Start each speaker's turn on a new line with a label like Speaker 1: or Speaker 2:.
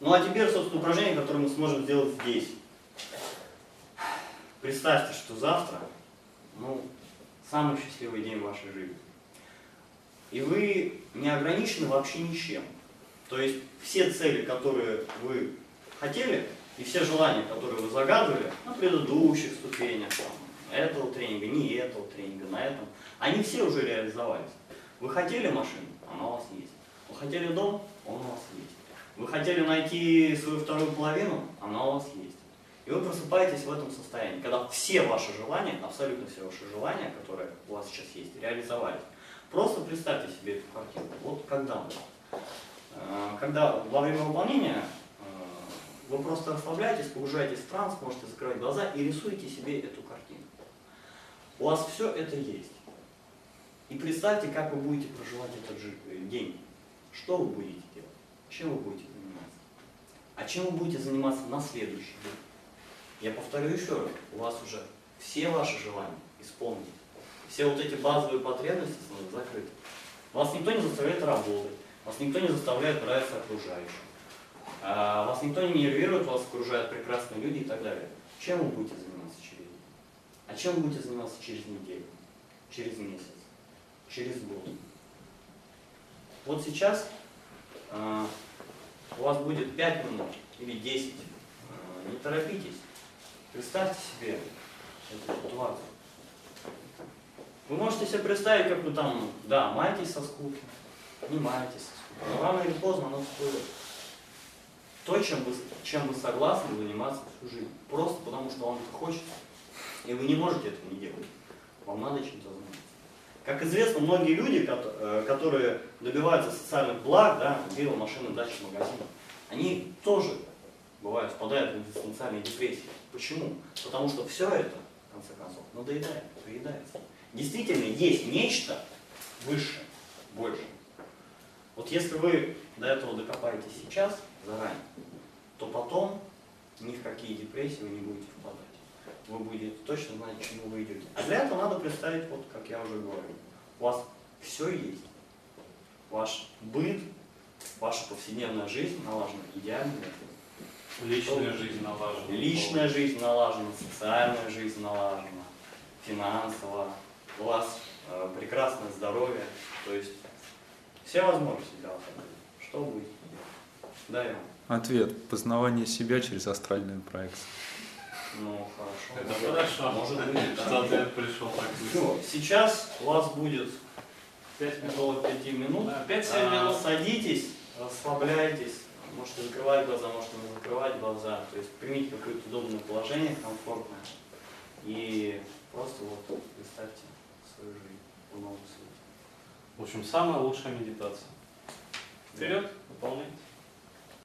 Speaker 1: Ну а теперь, собственно, упражнение, которое мы сможем сделать здесь. Представьте, что завтра, ну, самый счастливый день в вашей жизни. И вы не ограничены вообще ничем. То есть все цели, которые вы хотели, и все желания, которые вы загадывали на предыдущих ступенях, там, этого тренинга, не этого тренинга, на этом, они все уже реализовались. Вы хотели машину, она у вас есть. Вы хотели дом, он у вас есть. Вы хотели найти свою вторую половину, она у вас есть. И вы просыпаетесь в этом состоянии, когда все ваши желания, абсолютно все ваши желания, которые у вас сейчас есть, реализовались. Просто представьте себе эту картину. Вот когда э, Когда во время выполнения э, вы просто расслабляетесь, погружаетесь в транс, можете закрывать глаза и рисуете себе эту картину. У вас все это есть. И представьте, как вы будете проживать этот э, день. Что вы будете делать? Чем вы будете заниматься? А чем вы будете заниматься на следующий день? Я повторю еще раз, у вас уже все ваши желания исполнены. Все вот эти базовые потребности закрыты. Вас никто не заставляет работать, вас никто не заставляет нравиться окружающим. А вас никто не нервирует, вас окружают прекрасные люди и так далее. Чем вы будете заниматься через день? А чем вы будете заниматься через неделю, через месяц, через год? Вот сейчас э, у вас будет 5 минут или 10. Э, не торопитесь. Представьте себе эту ситуацию. Вы можете себе представить, как вы там, да, маетесь со скуки, не маетесь со скуки, но рано или поздно оно всплывет. То, чем вы, чем вы согласны заниматься всю жизнь. Просто потому, что вам это хочется. И вы не можете этого не делать. Вам надо чем-то заниматься. Как известно, многие люди, э, которые добиваются социальных благ, да, вилла, машины, дачи, магазины, они тоже бывают, впадают в экзистенциальные депрессии. Почему? Потому что все это, в конце концов, надоедает, приедается. Действительно, есть нечто высшее, больше. Вот если вы до этого докопаетесь сейчас, заранее, то потом ни в какие депрессии вы не будете впадать. Вы будете точно знать, к чему вы идете. А для этого надо представить, вот как я уже говорил, у вас все есть. Ваш быт, ваша повседневная жизнь налажена идеально.
Speaker 2: Личная жизнь налажена.
Speaker 1: Личная жизнь налажена, социальная жизнь налажена, финансово. У вас э, прекрасное здоровье. То есть все возможности для вас. Что будет? Да, Иван.
Speaker 3: Ответ. Познавание себя через астральную проекцию.
Speaker 1: Ну, хорошо.
Speaker 2: Это хорошо.
Speaker 1: Может быть.
Speaker 2: Что ты пришел так быстро.
Speaker 1: Сейчас у вас будет
Speaker 2: 5 минут.
Speaker 1: около 5 минут.
Speaker 2: Да, 5-7
Speaker 1: А,
Speaker 2: минут.
Speaker 1: Садитесь, расслабляйтесь. Можете закрывать глаза, можете не закрывать глаза. То есть примите какое-то удобное положение, комфортное. И просто вот представьте свою жизнь в новом свете.
Speaker 2: В общем, самая лучшая медитация. Вперед, выполняйте.